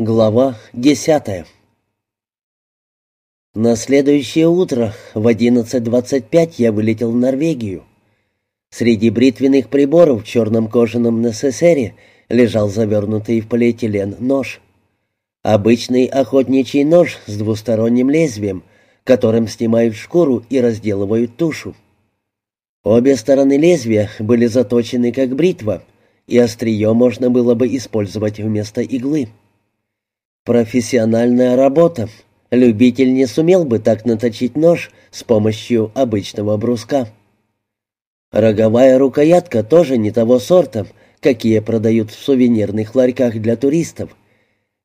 Глава десятая На следующее утро в 11.25 я вылетел в Норвегию. Среди бритвенных приборов в черном кожаном НССРе лежал завернутый в полиэтилен нож. Обычный охотничий нож с двусторонним лезвием, которым снимают шкуру и разделывают тушу. Обе стороны лезвия были заточены как бритва, и острие можно было бы использовать вместо иглы. Профессиональная работа. Любитель не сумел бы так наточить нож с помощью обычного бруска. Роговая рукоятка тоже не того сорта, какие продают в сувенирных ларьках для туристов.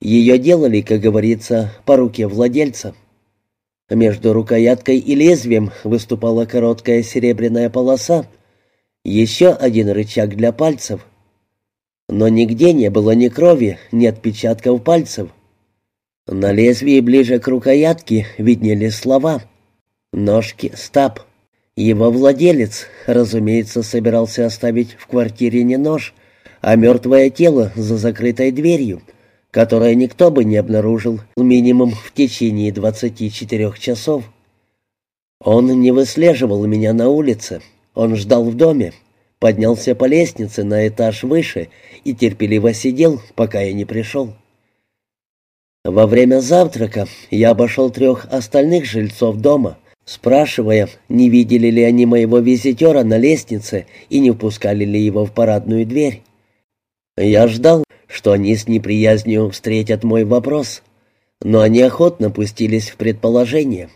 Ее делали, как говорится, по руке владельца. Между рукояткой и лезвием выступала короткая серебряная полоса, еще один рычаг для пальцев. Но нигде не было ни крови, ни отпечатков пальцев. На лезвии ближе к рукоятке виднелись слова «Ножки стаб». Его владелец, разумеется, собирался оставить в квартире не нож, а мертвое тело за закрытой дверью, которое никто бы не обнаружил минимум в течение 24 часов. Он не выслеживал меня на улице, он ждал в доме, поднялся по лестнице на этаж выше и терпеливо сидел, пока я не пришел. Во время завтрака я обошел трех остальных жильцов дома, спрашивая, не видели ли они моего визитера на лестнице и не впускали ли его в парадную дверь. Я ждал, что они с неприязнью встретят мой вопрос, но они охотно пустились в предположение.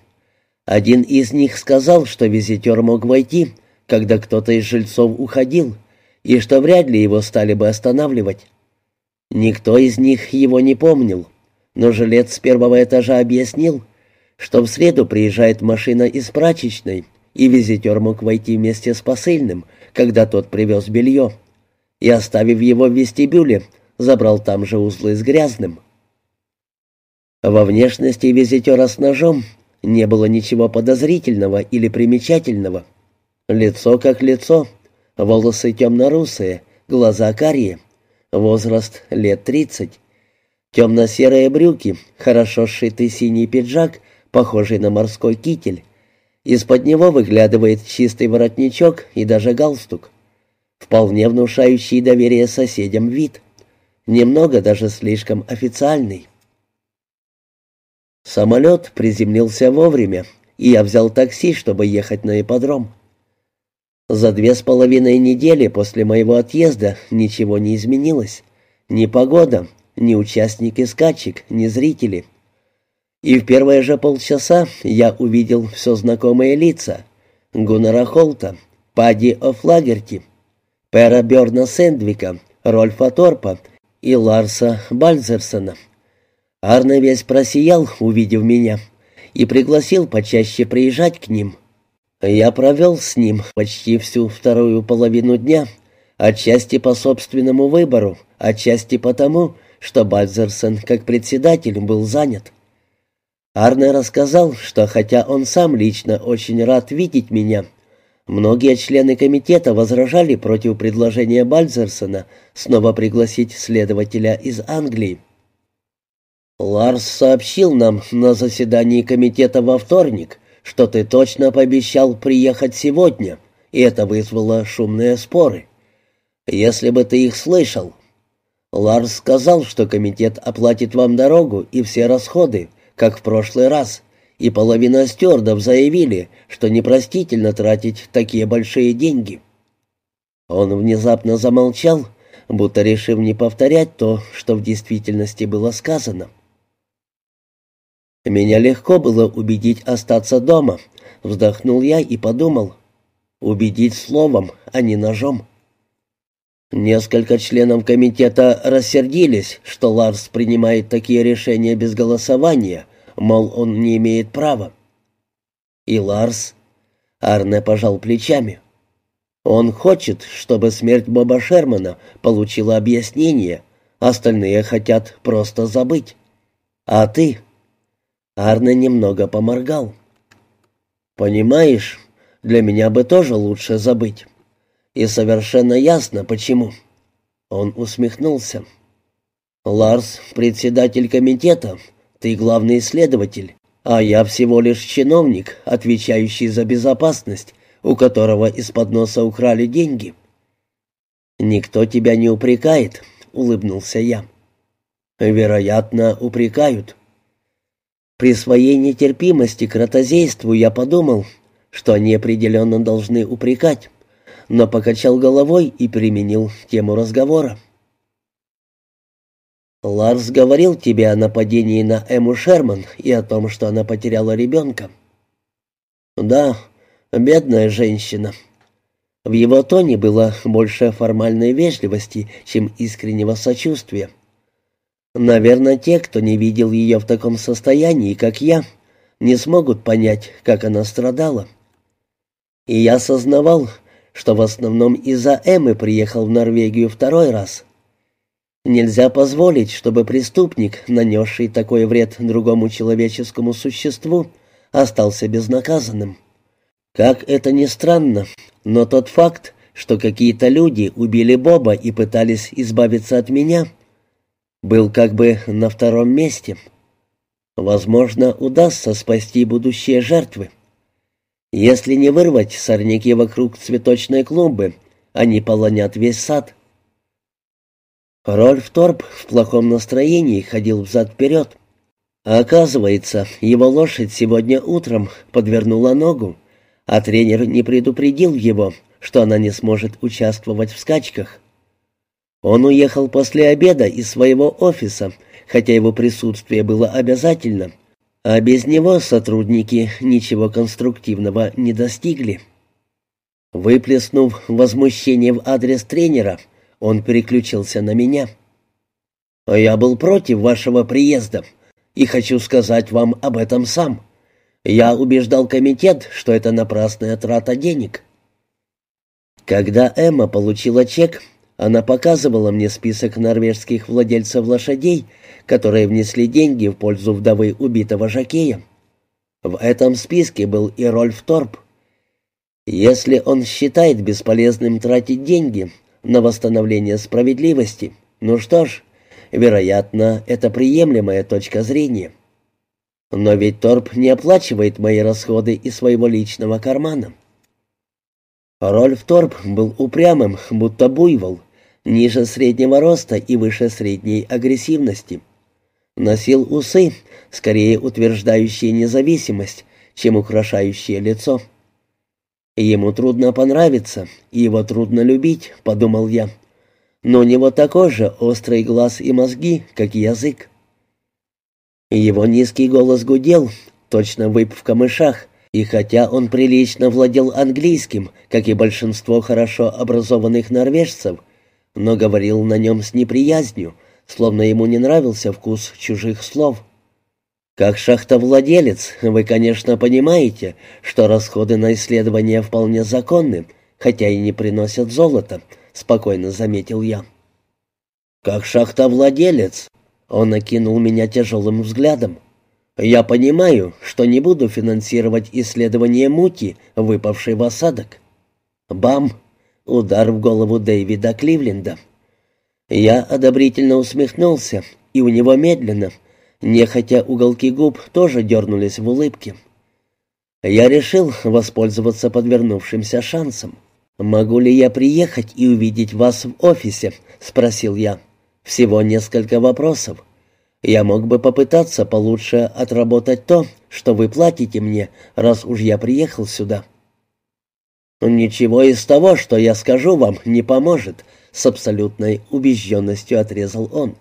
Один из них сказал, что визитер мог войти, когда кто-то из жильцов уходил, и что вряд ли его стали бы останавливать. Никто из них его не помнил но жилец с первого этажа объяснил, что в среду приезжает машина из прачечной, и визитер мог войти вместе с посыльным, когда тот привез белье, и, оставив его в вестибюле, забрал там же узлы с грязным. Во внешности визитера с ножом не было ничего подозрительного или примечательного. Лицо как лицо, волосы темно-русые, глаза карие, возраст лет тридцать. Темно-серые брюки, хорошо сшитый синий пиджак, похожий на морской китель. Из-под него выглядывает чистый воротничок и даже галстук. Вполне внушающий доверие соседям вид. Немного даже слишком официальный. Самолет приземлился вовремя, и я взял такси, чтобы ехать на ипподром. За две с половиной недели после моего отъезда ничего не изменилось. Ни погода, ни участники скачек, ни зрители. И в первые же полчаса я увидел все знакомые лица. Гуннера Холта, Падди Офлагерти, Пера Бёрна Сэндвика, Рольфа Торпа и Ларса Бальзерсона. Арне весь просиял, увидев меня, и пригласил почаще приезжать к ним. Я провел с ним почти всю вторую половину дня, отчасти по собственному выбору, отчасти потому, что Бальзерсон как председатель был занят. Арне рассказал, что хотя он сам лично очень рад видеть меня, многие члены комитета возражали против предложения Бальзерсона снова пригласить следователя из Англии. «Ларс сообщил нам на заседании комитета во вторник, что ты точно пообещал приехать сегодня, и это вызвало шумные споры. Если бы ты их слышал, Ларс сказал, что комитет оплатит вам дорогу и все расходы, как в прошлый раз, и половина стюардов заявили, что непростительно тратить такие большие деньги. Он внезапно замолчал, будто решив не повторять то, что в действительности было сказано. Меня легко было убедить остаться дома, вздохнул я и подумал, убедить словом, а не ножом. Несколько членов комитета рассердились, что Ларс принимает такие решения без голосования, мол, он не имеет права. И Ларс... Арне пожал плечами. Он хочет, чтобы смерть Боба Шермана получила объяснение, остальные хотят просто забыть. А ты? Арне немного поморгал. Понимаешь, для меня бы тоже лучше забыть. И совершенно ясно, почему. Он усмехнулся. Ларс — председатель комитета, ты главный следователь, а я всего лишь чиновник, отвечающий за безопасность, у которого из-под носа украли деньги». «Никто тебя не упрекает», — улыбнулся я. «Вероятно, упрекают». При своей нетерпимости к ротозейству я подумал, что они определенно должны упрекать, но покачал головой и применил тему разговора. «Ларс говорил тебе о нападении на Эму Шерман и о том, что она потеряла ребенка». «Да, бедная женщина». В его тоне было больше формальной вежливости, чем искреннего сочувствия. Наверное, те, кто не видел ее в таком состоянии, как я, не смогут понять, как она страдала. И я осознавал, что в основном из-за Эммы приехал в Норвегию второй раз. Нельзя позволить, чтобы преступник, нанесший такой вред другому человеческому существу, остался безнаказанным. Как это ни странно, но тот факт, что какие-то люди убили Боба и пытались избавиться от меня, был как бы на втором месте. Возможно, удастся спасти будущие жертвы. Если не вырвать сорняки вокруг цветочной клумбы, они полонят весь сад. Рольф Торп в плохом настроении ходил взад-вперед. Оказывается, его лошадь сегодня утром подвернула ногу, а тренер не предупредил его, что она не сможет участвовать в скачках. Он уехал после обеда из своего офиса, хотя его присутствие было обязательно, а без него сотрудники ничего конструктивного не достигли. Выплеснув возмущение в адрес тренера, он переключился на меня. «Я был против вашего приезда и хочу сказать вам об этом сам. Я убеждал комитет, что это напрасная трата денег». Когда Эмма получила чек, она показывала мне список норвежских владельцев лошадей, которые внесли деньги в пользу вдовы убитого Жакея. В этом списке был и Рольф Торп. Если он считает бесполезным тратить деньги на восстановление справедливости, ну что ж, вероятно, это приемлемая точка зрения. Но ведь Торп не оплачивает мои расходы из своего личного кармана. Рольф Торп был упрямым, будто буйвол, ниже среднего роста и выше средней агрессивности. Носил усы, скорее утверждающие независимость, чем украшающие лицо. «Ему трудно понравиться, его трудно любить», — подумал я. «Но у него такой же острый глаз и мозги, как язык». Его низкий голос гудел, точно вып в камышах, и хотя он прилично владел английским, как и большинство хорошо образованных норвежцев, но говорил на нем с неприязнью, словно ему не нравился вкус чужих слов. Как шахтовладелец, вы, конечно, понимаете, что расходы на исследования вполне законны, хотя и не приносят золота, спокойно заметил я. Как шахтовладелец, он окинул меня тяжелым взглядом. Я понимаю, что не буду финансировать исследование мути, выпавшей в осадок. Бам! Удар в голову Дэвида Кливленда. Я одобрительно усмехнулся, и у него медленно, нехотя уголки губ тоже дернулись в улыбке. Я решил воспользоваться подвернувшимся шансом. «Могу ли я приехать и увидеть вас в офисе?» — спросил я. «Всего несколько вопросов. Я мог бы попытаться получше отработать то, что вы платите мне, раз уж я приехал сюда». «Ничего из того, что я скажу вам, не поможет», — с абсолютной убежденностью отрезал он.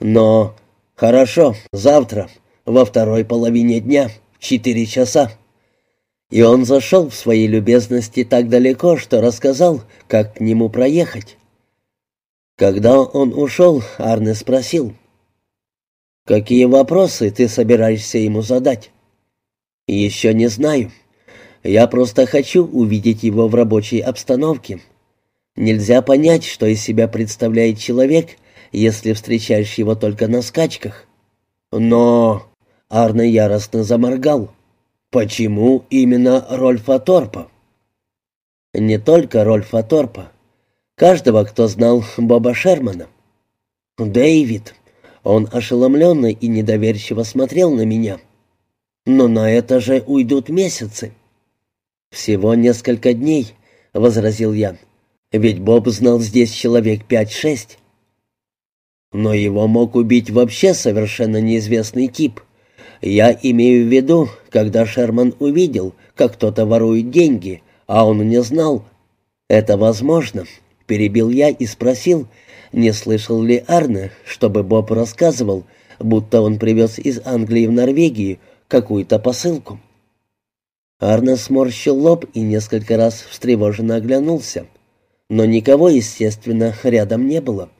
«Но... хорошо, завтра, во второй половине дня, четыре часа». И он зашел в своей любезности так далеко, что рассказал, как к нему проехать. Когда он ушел, Арне спросил, «Какие вопросы ты собираешься ему задать?» «Еще не знаю». Я просто хочу увидеть его в рабочей обстановке. Нельзя понять, что из себя представляет человек, если встречаешь его только на скачках. Но... Арне яростно заморгал. Почему именно Рольфа Торпа? Не только Рольфа Торпа. Каждого, кто знал Боба Шермана. Дэвид. Он ошеломленно и недоверчиво смотрел на меня. «Но на это же уйдут месяцы». «Всего несколько дней», — возразил я. «Ведь Боб знал здесь человек пять-шесть». «Но его мог убить вообще совершенно неизвестный тип. Я имею в виду, когда Шерман увидел, как кто-то ворует деньги, а он не знал. Это возможно», — перебил я и спросил, не слышал ли Арне, чтобы Боб рассказывал, будто он привез из Англии в Норвегию какую-то посылку. Арне сморщил лоб и несколько раз встревоженно оглянулся, но никого, естественно, рядом не было.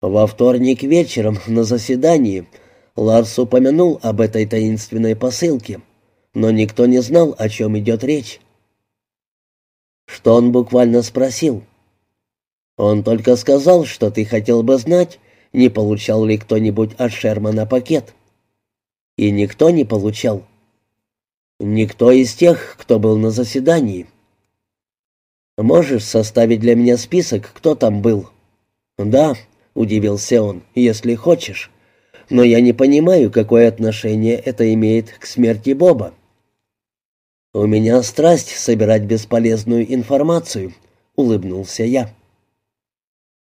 Во вторник вечером на заседании Ларс упомянул об этой таинственной посылке, но никто не знал, о чем идет речь. Что он буквально спросил? Он только сказал, что ты хотел бы знать, не получал ли кто-нибудь от Шермана пакет. И никто не получал. Никто из тех, кто был на заседании. Можешь составить для меня список, кто там был? Да, удивился он, если хочешь. Но я не понимаю, какое отношение это имеет к смерти Боба. У меня страсть собирать бесполезную информацию, улыбнулся я.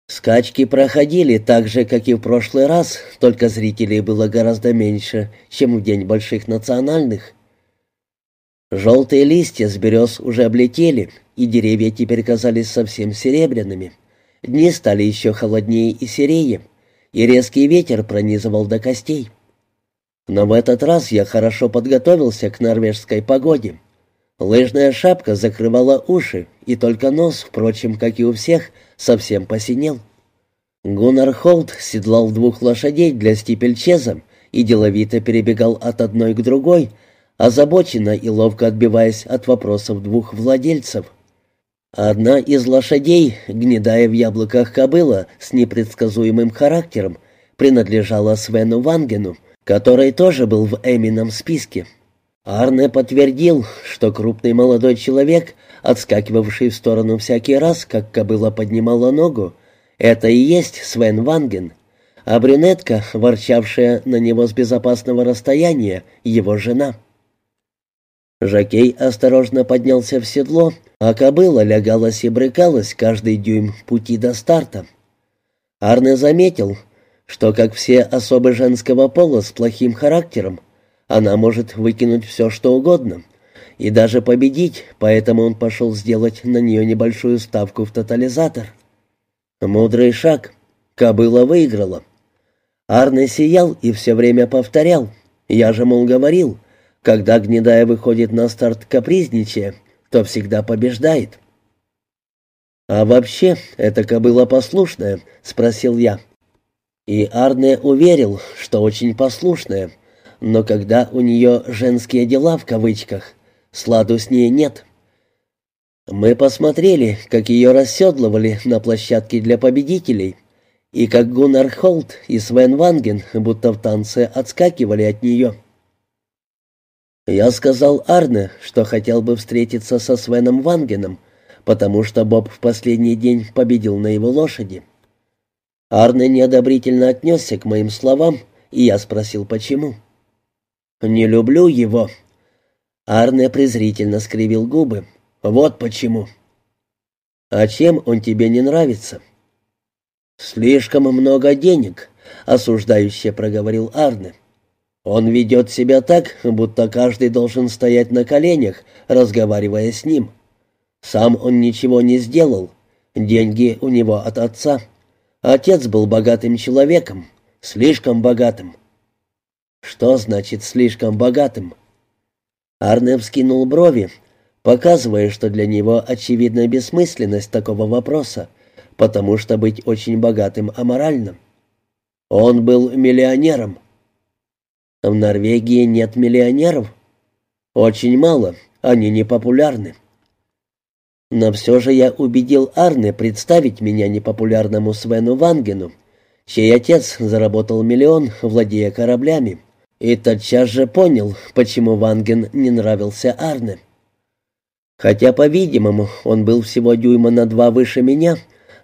Скачки проходили так же, как и в прошлый раз, только зрителей было гораздо меньше, чем в день больших национальных. Желтые листья с берез уже облетели, и деревья теперь казались совсем серебряными. Дни стали еще холоднее и серее, и резкий ветер пронизывал до костей. Но в этот раз я хорошо подготовился к норвежской погоде. Лыжная шапка закрывала уши, и только нос, впрочем, как и у всех, совсем посинел. Гуннар Холт седлал двух лошадей для стипельчеза и деловито перебегал от одной к другой, озабоченно и ловко отбиваясь от вопросов двух владельцев. Одна из лошадей, гнедая в яблоках кобыла с непредсказуемым характером, принадлежала Свену Вангену, который тоже был в Эмином списке. Арне подтвердил, что крупный молодой человек, отскакивавший в сторону всякий раз, как кобыла поднимала ногу, это и есть Свен Ванген, а брюнетка, ворчавшая на него с безопасного расстояния, его жена. Жакей осторожно поднялся в седло, а кобыла лягалась и брыкалась каждый дюйм пути до старта. Арне заметил, что, как все особы женского пола с плохим характером, она может выкинуть все, что угодно, и даже победить, поэтому он пошел сделать на нее небольшую ставку в тотализатор. Мудрый шаг. Кобыла выиграла. Арне сиял и все время повторял. Я же, мол, говорил, когда гнедая выходит на старт капризничая, то всегда побеждает. «А вообще, эта кобыла послушная?» — спросил я. И Арне уверил, что очень послушная, но когда у нее «женские дела» в кавычках, сладу с ней нет. Мы посмотрели, как ее расседлывали на площадке для победителей, и как Гуннар Холт и Свен Ванген будто в танце отскакивали от нее. Я сказал Арне, что хотел бы встретиться со Свеном Вангеном, потому что Боб в последний день победил на его лошади. Арне неодобрительно отнесся к моим словам, и я спросил, почему. «Не люблю его». Арне презрительно скривил губы. «Вот почему». «А чем он тебе не нравится?» «Слишком много денег», — осуждающе проговорил Арне. «Он ведет себя так, будто каждый должен стоять на коленях, разговаривая с ним. Сам он ничего не сделал. Деньги у него от отца. Отец был богатым человеком, слишком богатым. «Что значит слишком богатым?» Арне вскинул брови, показывая, что для него очевидна бессмысленность такого вопроса, потому что быть очень богатым аморально. Он был миллионером. В Норвегии нет миллионеров? Очень мало, они не популярны. Но все же я убедил Арне представить меня непопулярному Свену Вангену, чей отец заработал миллион, владея кораблями, и тотчас же понял, почему Ванген не нравился Арне. Хотя, по-видимому, он был всего дюйма на два выше меня,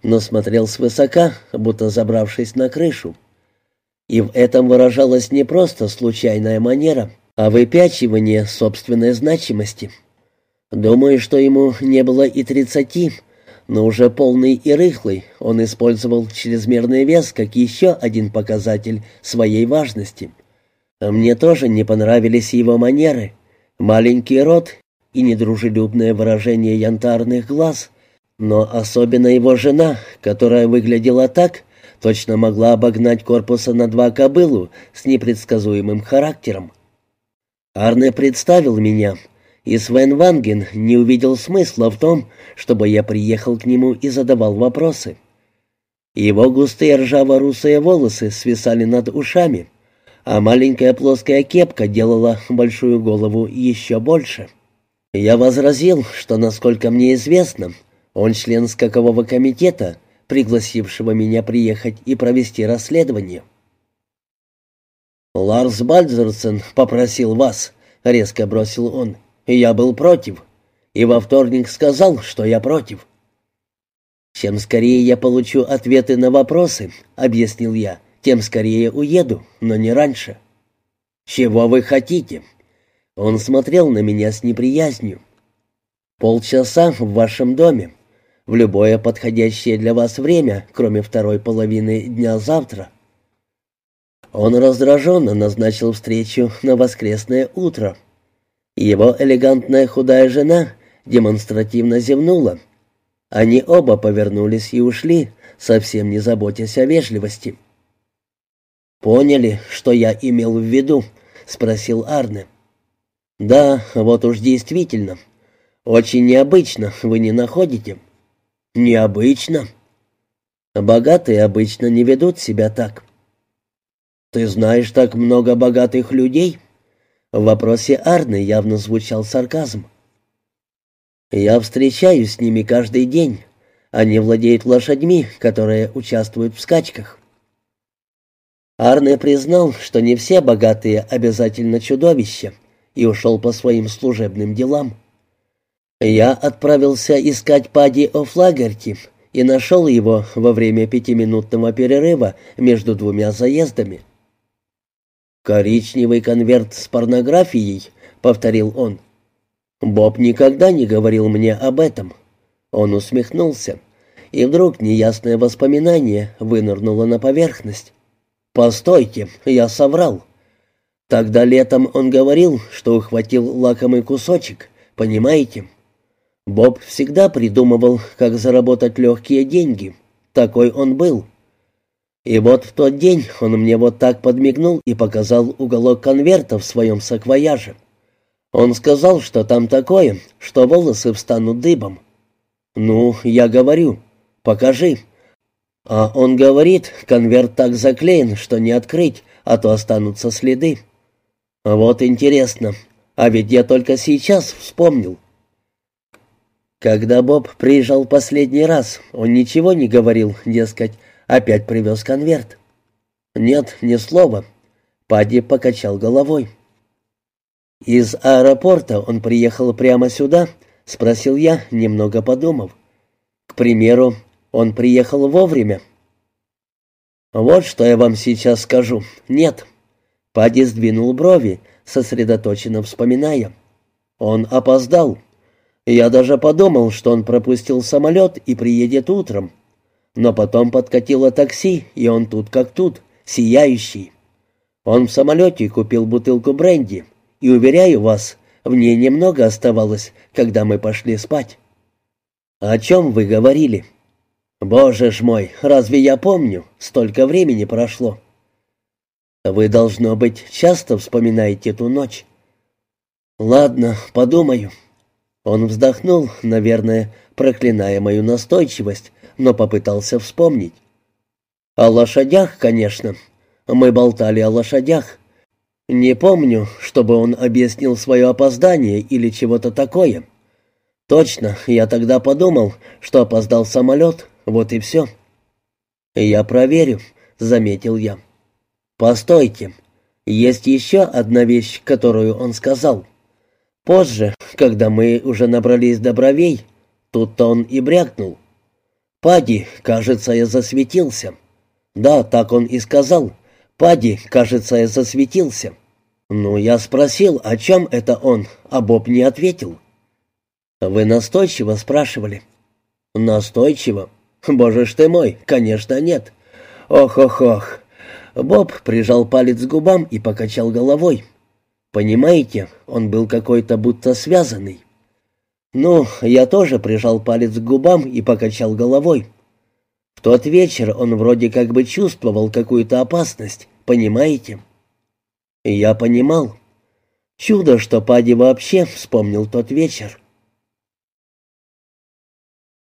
но смотрел свысока, будто забравшись на крышу. И в этом выражалась не просто случайная манера, а выпячивание собственной значимости. Думаю, что ему не было и тридцати, но уже полный и рыхлый, он использовал чрезмерный вес как еще один показатель своей важности. Мне тоже не понравились его манеры. Маленький рот и недружелюбное выражение янтарных глаз, но особенно его жена, которая выглядела так, точно могла обогнать корпуса на два кобылу с непредсказуемым характером. Арне представил меня, и Свен Ванген не увидел смысла в том, чтобы я приехал к нему и задавал вопросы. Его густые ржаво-русые волосы свисали над ушами, а маленькая плоская кепка делала большую голову еще больше. Я возразил, что, насколько мне известно, он член скакового комитета, пригласившего меня приехать и провести расследование. «Ларс Бальдзерсен попросил вас», — резко бросил он, — «я был против, и во вторник сказал, что я против». «Чем скорее я получу ответы на вопросы», — объяснил я, — «тем скорее уеду, но не раньше». «Чего вы хотите?» Он смотрел на меня с неприязнью. «Полчаса в вашем доме в любое подходящее для вас время, кроме второй половины дня завтра». Он раздраженно назначил встречу на воскресное утро. Его элегантная худая жена демонстративно зевнула. Они оба повернулись и ушли, совсем не заботясь о вежливости. «Поняли, что я имел в виду?» — спросил Арне. «Да, вот уж действительно. Очень необычно, вы не находите?» «Необычно». «Богатые обычно не ведут себя так». «Ты знаешь так много богатых людей?» В вопросе Арны явно звучал сарказм. «Я встречаюсь с ними каждый день. Они владеют лошадьми, которые участвуют в скачках». Арне признал, что не все богатые обязательно чудовища, и ушел по своим служебным делам. Я отправился искать Пади О'Флагерти и нашел его во время пятиминутного перерыва между двумя заездами. «Коричневый конверт с порнографией», — повторил он. «Боб никогда не говорил мне об этом». Он усмехнулся, и вдруг неясное воспоминание вынырнуло на поверхность. «Постойте, я соврал». Тогда летом он говорил, что ухватил лакомый кусочек, понимаете? Боб всегда придумывал, как заработать легкие деньги. Такой он был. И вот в тот день он мне вот так подмигнул и показал уголок конверта в своем саквояже. Он сказал, что там такое, что волосы встанут дыбом. Ну, я говорю, покажи. А он говорит, конверт так заклеен, что не открыть, а то останутся следы. Вот интересно, а ведь я только сейчас вспомнил. Когда Боб приезжал последний раз, он ничего не говорил, дескать, опять привез конверт. Нет, ни слова. Падди покачал головой. «Из аэропорта он приехал прямо сюда?» — спросил я, немного подумав. «К примеру, он приехал вовремя?» «Вот что я вам сейчас скажу. Нет». Падди сдвинул брови, сосредоточенно вспоминая. «Он опоздал». Я даже подумал, что он пропустил самолет и приедет утром. Но потом подкатило такси, и он тут как тут, сияющий. Он в самолете купил бутылку бренди, и, уверяю вас, в ней немного оставалось, когда мы пошли спать. «О чем вы говорили?» «Боже ж мой, разве я помню? Столько времени прошло». «Вы, должно быть, часто вспоминаете ту ночь?» «Ладно, подумаю». Он вздохнул, наверное, проклиная мою настойчивость, но попытался вспомнить. О лошадях, конечно. Мы болтали о лошадях. Не помню, чтобы он объяснил свое опоздание или чего-то такое. Точно, я тогда подумал, что опоздал самолет, вот и все. «Я проверю», — заметил я. «Постойте, есть еще одна вещь, которую он сказал». Позже, когда мы уже набрались до бровей, тут-то он и брякнул. «Пади, кажется, я засветился». «Да, так он и сказал. Пади, кажется, я засветился. Ну, я спросил, о чем это он, а Боб не ответил. Вы настойчиво спрашивали. Настойчиво? Боже ж ты мой, конечно, нет. Ох-ох-ох. Боб прижал палец к губам и покачал головой. Понимаете, он был какой-то будто связанный. Ну, я тоже прижал палец к губам и покачал головой. В тот вечер он вроде как бы чувствовал какую-то опасность, понимаете? Я понимал. Чудо, что Пади вообще вспомнил тот вечер.